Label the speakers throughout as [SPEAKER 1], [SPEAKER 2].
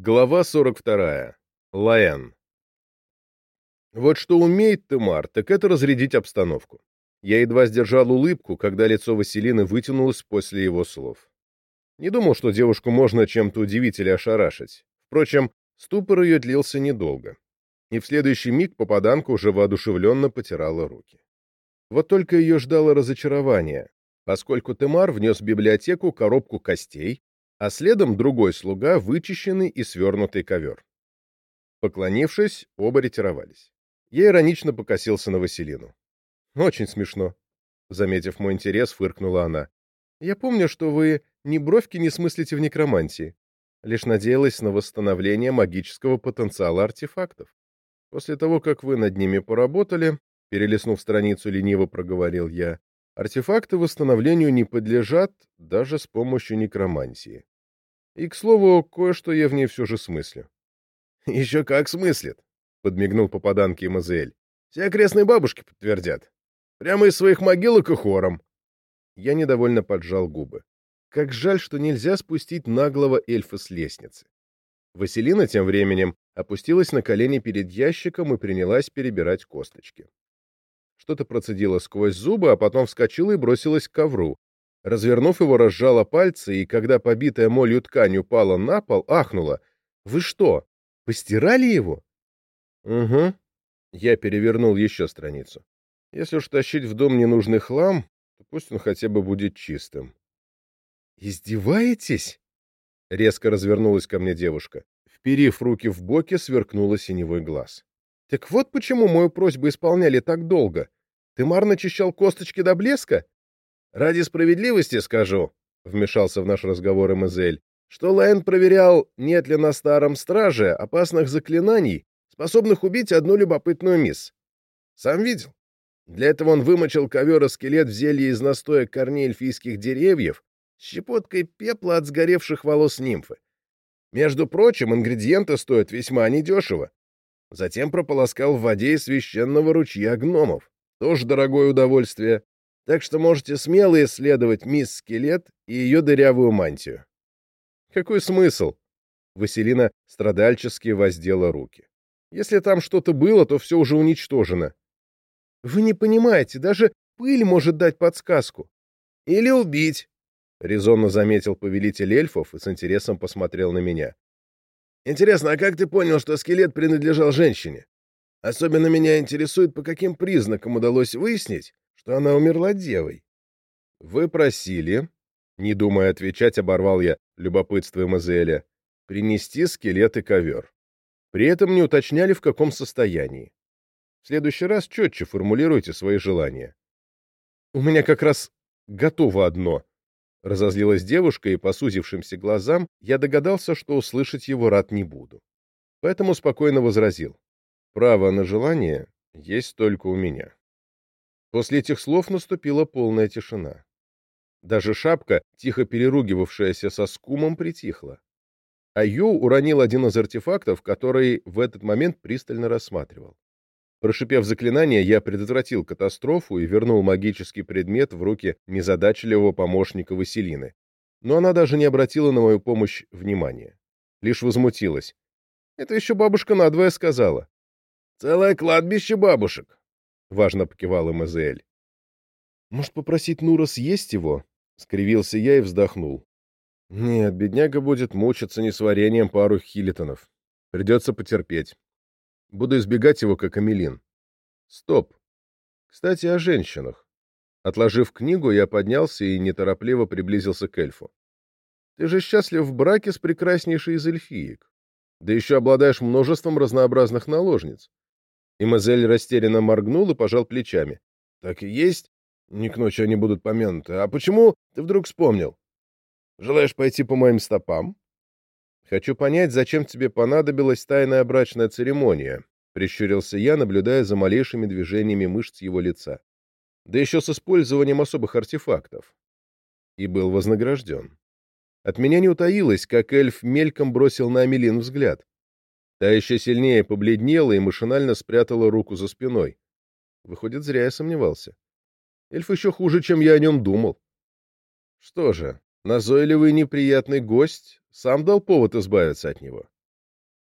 [SPEAKER 1] Глава 42. Лаэн. Вот что умеет Тымар, так это разрядить обстановку. Я едва сдержал улыбку, когда лицо Василины вытянулось после его слов. Не думал, что девушку можно чем-то удивить или ошарашить. Впрочем, ступор ее длился недолго. И в следующий миг попаданка уже воодушевленно потирала руки. Вот только ее ждало разочарование, поскольку Тымар внес в библиотеку коробку костей, а следом другой слуга — вычищенный и свернутый ковер. Поклонившись, оба ретировались. Я иронично покосился на Василину. «Очень смешно», — заметив мой интерес, фыркнула она. «Я помню, что вы ни бровки не смыслите в некромантии. Лишь надеялась на восстановление магического потенциала артефактов. После того, как вы над ними поработали, перелистнув страницу, лениво проговорил я, артефакты восстановлению не подлежат даже с помощью некромантии. И, к слову, кое-что я в ней все же смыслю. — Еще как смыслит, — подмигнул попаданке Мазель. — Все окрестные бабушки подтвердят. Прямо из своих могилок и хором. Я недовольно поджал губы. Как жаль, что нельзя спустить наглого эльфа с лестницы. Василина тем временем опустилась на колени перед ящиком и принялась перебирать косточки. Что-то процедила сквозь зубы, а потом вскочила и бросилась к ковру, Развернув его, разжала пальцы, и когда побитая молью ткань упала на пол, ахнула. «Вы что, постирали его?» «Угу». Я перевернул еще страницу. «Если уж тащить в дом ненужный хлам, то пусть он хотя бы будет чистым». «Издеваетесь?» Резко развернулась ко мне девушка. Вперив руки в боки, сверкнула синевой глаз. «Так вот почему мою просьбу исполняли так долго. Ты Мар начищал косточки до блеска?» Ради справедливости скажу, — вмешался в наш разговор Эмазель, что Лайн проверял, нет ли на старом страже опасных заклинаний, способных убить одну любопытную мисс. Сам видел. Для этого он вымочил ковер и скелет в зелье из настоя корней эльфийских деревьев с щепоткой пепла от сгоревших волос нимфы. Между прочим, ингредиенты стоят весьма недешево. Затем прополоскал в воде священного ручья гномов. Тоже дорогое удовольствие так что можете смело исследовать мисс Скелет и ее дырявую мантию. Какой смысл? Василина страдальчески воздела руки. Если там что-то было, то все уже уничтожено. Вы не понимаете, даже пыль может дать подсказку. Или убить, — резонно заметил повелитель эльфов и с интересом посмотрел на меня. Интересно, а как ты понял, что скелет принадлежал женщине? Особенно меня интересует, по каким признакам удалось выяснить, что она умерла девой. Вы просили, не думая отвечать, оборвал я любопытство Мазеля, принести скелет и ковер. При этом не уточняли, в каком состоянии. В следующий раз четче формулируйте свои желания. У меня как раз готово одно. Разозлилась девушка, и по сузившимся глазам я догадался, что услышать его рад не буду. Поэтому спокойно возразил. Право на желание есть только у меня. После этих слов наступила полная тишина. Даже шапка, тихо переругивавшаяся со скумом, притихла. А Ю уронил один из артефактов, который в этот момент пристально рассматривал. Прошипев заклинание, я предотвратил катастрофу и вернул магический предмет в руки незадачливого помощника Василины. Но она даже не обратила на мою помощь внимания. Лишь возмутилась. Это еще бабушка надвое сказала. «Целое кладбище бабушек. — важно покивал Эмазель. «Может, попросить Нура съесть его?» — скривился я и вздохнул. «Нет, бедняга будет мучиться несварением пару хилитонов. Придется потерпеть. Буду избегать его, как Амелин. Стоп. Кстати, о женщинах. Отложив книгу, я поднялся и неторопливо приблизился к эльфу. Ты же счастлив в браке с прекраснейшей из эльфиек. Да еще обладаешь множеством разнообразных наложниц. И Мазель растерянно моргнул и пожал плечами. — Так и есть. Не к ночи они будут помянуты. А почему ты вдруг вспомнил? Желаешь пойти по моим стопам? — Хочу понять, зачем тебе понадобилась тайная брачная церемония, — прищурился я, наблюдая за малейшими движениями мышц его лица. Да еще с использованием особых артефактов. И был вознагражден. От меня не утаилось, как эльф мельком бросил на Амелин взгляд. Та еще сильнее побледнела и машинально спрятала руку за спиной. Выходит, зря я сомневался. Эльф еще хуже, чем я о нем думал. Что же, назойливый неприятный гость сам дал повод избавиться от него.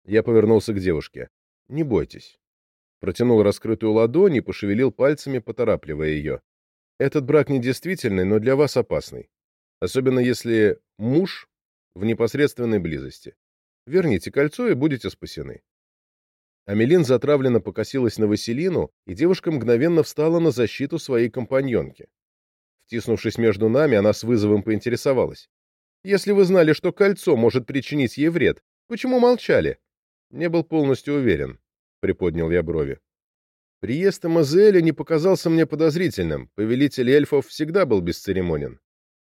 [SPEAKER 1] Я повернулся к девушке. «Не бойтесь». Протянул раскрытую ладонь и пошевелил пальцами, поторапливая ее. «Этот брак недействительный, но для вас опасный. Особенно если муж в непосредственной близости. Верните кольцо и будете спасены». Амелин затравленно покосилась на Василину, и девушка мгновенно встала на защиту своей компаньонки. Втиснувшись между нами, она с вызовом поинтересовалась. «Если вы знали, что кольцо может причинить ей вред, почему молчали?» Не был полностью уверен, — приподнял я брови. Приезд Амазеэля не показался мне подозрительным, повелитель эльфов всегда был бесцеремонен.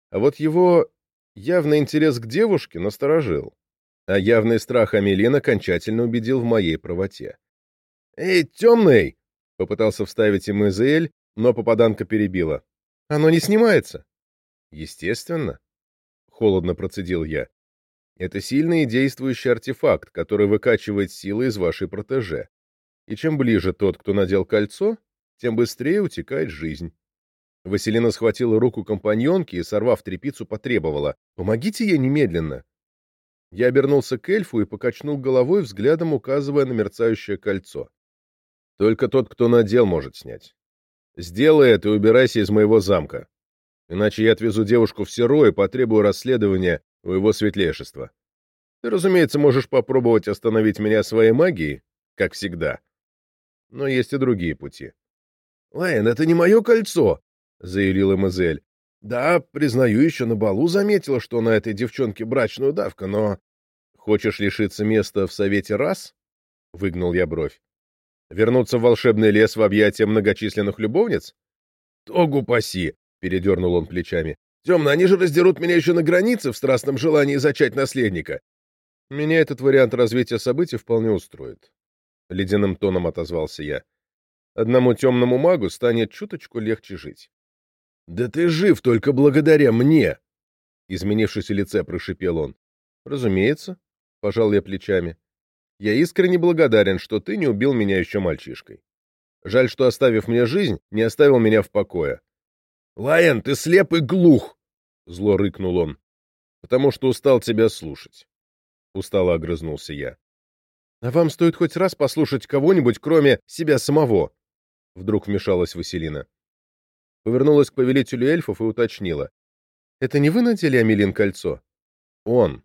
[SPEAKER 1] А вот его явный интерес к девушке насторожил а явный страх Амелин окончательно убедил в моей правоте. «Эй, темный!» — попытался вставить им Изель, но попаданка перебила. «Оно не снимается». «Естественно», — холодно процедил я. «Это сильный и действующий артефакт, который выкачивает силы из вашей протеже. И чем ближе тот, кто надел кольцо, тем быстрее утекает жизнь». Василина схватила руку компаньонки и, сорвав трепицу, потребовала. «Помогите ей немедленно. Я обернулся к эльфу и покачнул головой, взглядом указывая на мерцающее кольцо. Только тот, кто надел, может снять. Сделай это и убирайся из моего замка. Иначе я отвезу девушку в Серо и потребую расследования у его светлейшества. Ты, разумеется, можешь попробовать остановить меня своей магией, как всегда. Но есть и другие пути. — Лайн, это не мое кольцо! — заявила Мазель. — Да, признаю, еще на балу заметила, что на этой девчонке брачную давка, но... Хочешь лишиться места в Совете раз? Выгнул я бровь. Вернуться в волшебный лес в объятия многочисленных любовниц? Тогу паси! Передернул он плечами. Темно, они же раздерут меня еще на границе в страстном желании зачать наследника. Меня этот вариант развития событий вполне устроит. Ледяным тоном отозвался я. Одному темному магу станет чуточку легче жить. — Да ты жив только благодаря мне! — изменившись в лице, прошипел он. — Разумеется, пожал я плечами. Я искренне благодарен, что ты не убил меня еще мальчишкой. Жаль, что, оставив мне жизнь, не оставил меня в покое. «Лайон, ты слеп и глух!» — зло рыкнул он. «Потому что устал тебя слушать». Устало огрызнулся я. «А вам стоит хоть раз послушать кого-нибудь, кроме себя самого?» Вдруг вмешалась Василина. Повернулась к повелителю эльфов и уточнила. «Это не вы надели Амелин кольцо?» «Он»,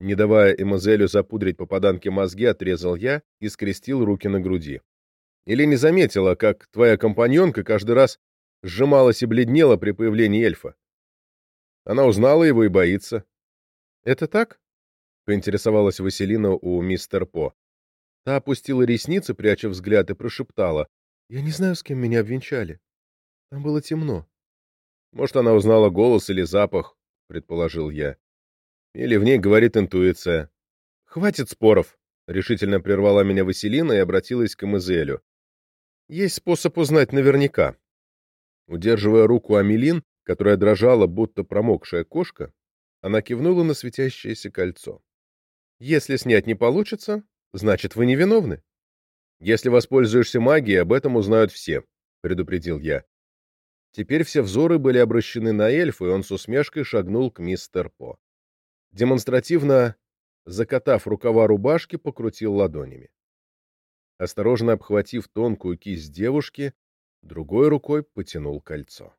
[SPEAKER 1] не давая Эмазелю запудрить попаданке мозги, отрезал я и скрестил руки на груди. Или не заметила, как твоя компаньонка каждый раз сжималась и бледнела при появлении эльфа? Она узнала его и боится. — Это так? — поинтересовалась Василина у мистер По. Та опустила ресницы, пряча взгляд, и прошептала. — Я не знаю, с кем меня обвенчали. Там было темно. — Может, она узнала голос или запах, — предположил я. Или в ней говорит интуиция. «Хватит споров», — решительно прервала меня Василина и обратилась к Эмезелю. «Есть способ узнать наверняка». Удерживая руку Амелин, которая дрожала, будто промокшая кошка, она кивнула на светящееся кольцо. «Если снять не получится, значит, вы невиновны. Если воспользуешься магией, об этом узнают все», — предупредил я. Теперь все взоры были обращены на эльфа, и он с усмешкой шагнул к мистер По демонстративно, закатав рукава рубашки, покрутил ладонями. Осторожно обхватив тонкую кисть девушки, другой рукой потянул кольцо.